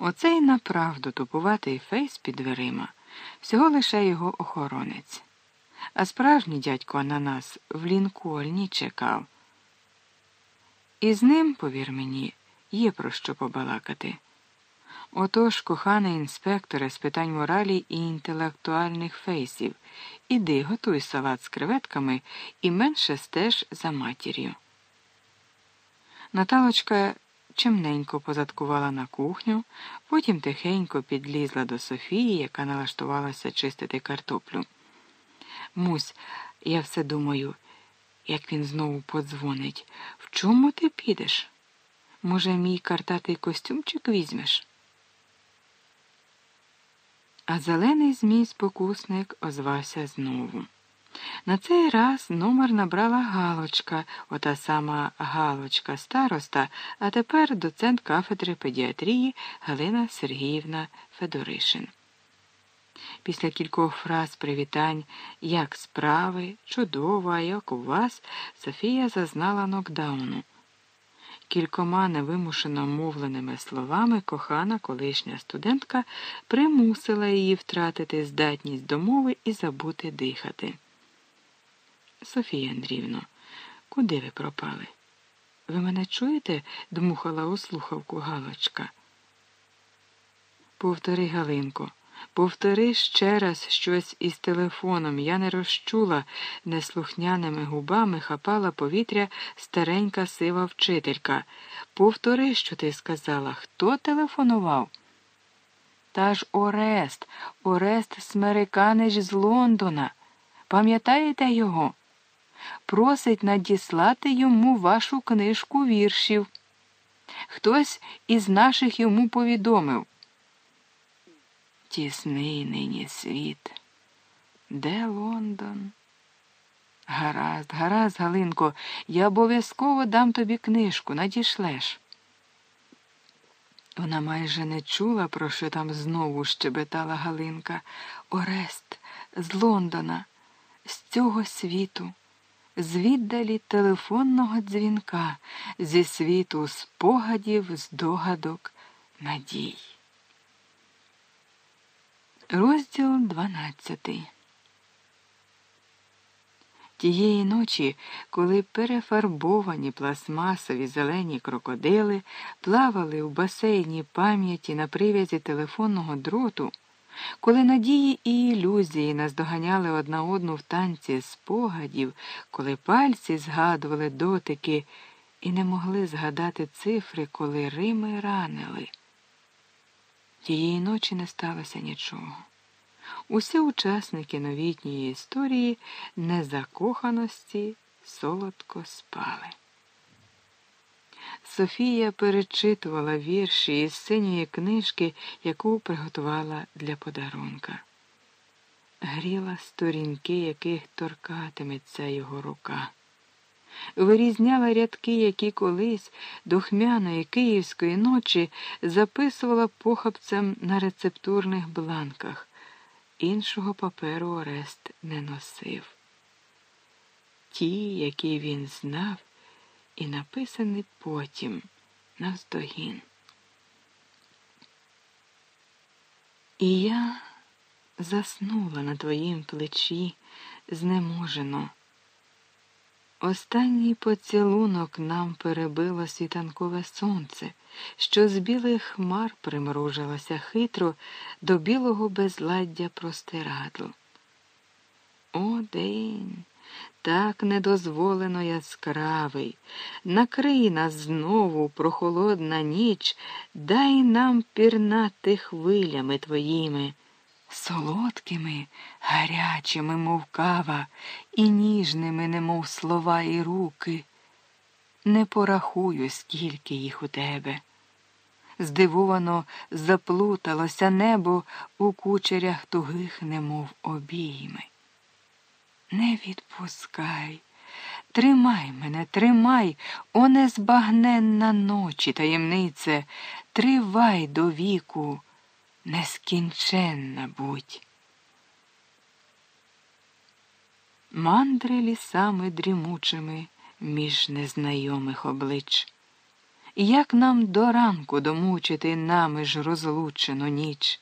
Оцей направду тупуватий фейс під дверима, всього лише його охоронець. А справжній дядько на нас в Лінкольні чекав. І з ним, повір мені, є про що побалакати. Отож, коханий інспекторе з питань моралі і інтелектуальних фейсів, іди готуй салат з креветками і менше стеж за матір'ю. Наталочка чимненько позадкувала на кухню, потім тихенько підлізла до Софії, яка налаштувалася чистити картоплю. Мусь, я все думаю, як він знову подзвонить. В чому ти підеш? Може, мій картатий костюмчик візьмеш? А зелений змій спокусник озвався знову. На цей раз номер набрала Галочка, ота сама Галочка староста, а тепер доцент кафедри педіатрії Галина Сергіївна Федоришин. Після кількох фраз привітань, як справи, чудово, як у вас, Софія зазнала нокдауну. Кількома невимушено мовленими словами кохана колишня студентка примусила її втратити здатність до мови і забути дихати. Софія Андріївно, куди ви пропали? Ви мене чуєте? дмухала у слухавку Галочка. Повтори, Галинко, повтори ще раз щось із телефоном. Я не розчула, неслухняними губами хапала повітря старенька сива вчителька. Повтори, що ти сказала, хто телефонував? Та ж Орест, Орест Смериканич з Лондона. Пам'ятаєте його? Просить надіслати йому вашу книжку віршів. Хтось із наших йому повідомив. Тісний нині світ. Де Лондон? Гаразд, гаразд, Галинко, я обов'язково дам тобі книжку, надішлеш. Вона майже не чула, про що там знову щебетала Галинка. Орест з Лондона, з цього світу звіддалі телефонного дзвінка зі світу спогадів, здогадок, надій. Розділ 12 Тієї ночі, коли перефарбовані пластмасові зелені крокодили плавали в басейні пам'яті на прив'язі телефонного дроту. Коли надії і ілюзії наздоганяли одна одну в танці спогадів, коли пальці згадували дотики і не могли згадати цифри, коли Рими ранили. Тієї ночі не сталося нічого. Усі учасники новітньої історії незакоханості солодко спали. Софія перечитувала вірші із синьої книжки, яку приготувала для подарунка. Гріла сторінки, яких торкатиметься його рука. Вирізняла рядки, які колись духмяної київської ночі записувала похапцем на рецептурних бланках. Іншого паперу Орест не носив. Ті, які він знав, і написаний потім навздогін. І я заснула на твоїм плечі знеможено. Останній поцілунок нам перебило світанкове сонце, що з білих хмар примружилося хитро до білого безладдя простирадло. О, день! Так недозволено яскравий, накрий нас знову прохолодна ніч, дай нам пірнати хвилями твоїми, солодкими, гарячими, мов кава, і ніжними, немов слова і руки. Не порахую, скільки їх у тебе. Здивовано заплуталося небо у кучерях тугих, немов обійми. Не відпускай, тримай мене, тримай, о незбагненна ночі, таємнице, тривай до віку, нескінченна будь. Мандри лісами дрімучими між незнайомих облич. як нам до ранку домучити нами ж розлучену ніч.